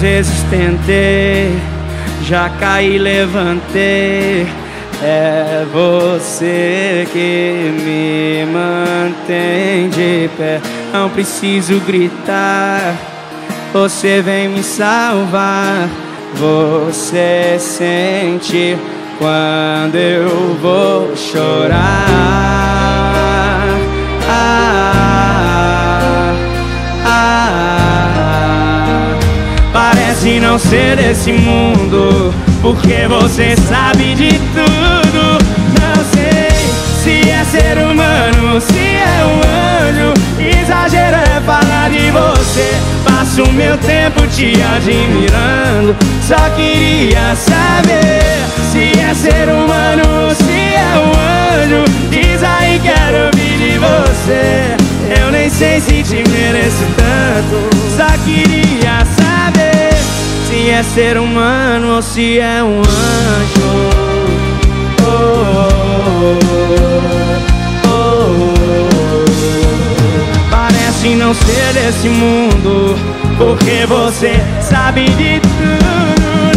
vezes tentei, já caí, levantei. É você que me mantém de pé. Não preciso gritar, você vem me salvar. Você sente quando eu vou chorar. Parece não ser desse mundo, porque você sabe de tudo. Não sei se é ser humano, se é um anjo. Exagero é falar de você. Passo meu tempo te admirando. Só queria saber se é ser humano, se é um anjo. Diz aí, quero ouvir de você. Eu nem sei se te mereço tanto. É ser humano ou se é um anjo. Oh, oh, oh, Parece não ser desse mundo, porque você sabe de tudo.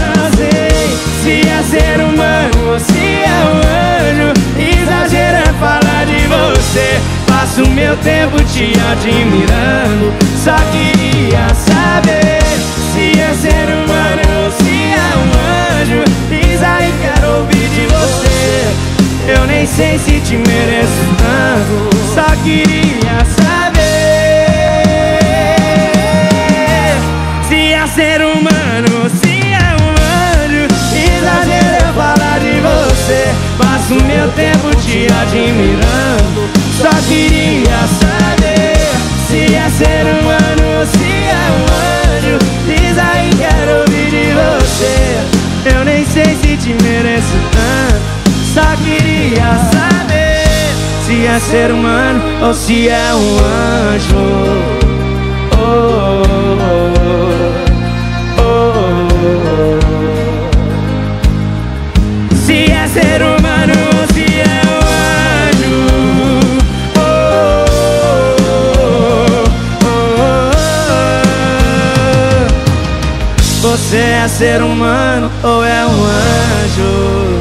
Não sei se é ser humano ou se é um anjo. Exagero é falar de você. Passo meu tempo te admirando. Só queria saber Eu nem sei se te mereço tanto. Só queria saber se é ser humano, se é um anjo. Exagero é falar de você. Passo meu tempo te admirando. Só queria saber se é ser humano, se é um anjo. Diz aí, quero ouvir de você. Eu nem sei se te mereço tanto. Só queria se é ser humano ou se é um anjo. Oh, oh, oh. Se é ser humano ou se é um anjo. Oh, oh, oh. Você é ser humano ou é um anjo?